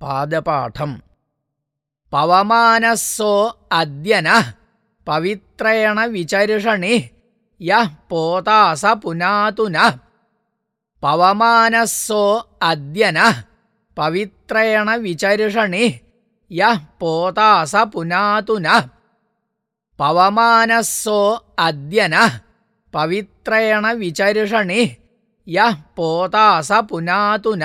പാദപാഠം. പവമാനസ്സോ അദ്യന പവിത്രേണ വിചരുഷണി യഃ പോതാസ പുനാതുന പവമാനസ്സോ അദ്യന പവിത്രേണ വിചരുഷണി യഃ പോതാസ പുനാതുന പവമാനസ്സോ അദ്യന പവിത്രേണ വിചരുഷണി യഃ പോതാസ പുനാതുന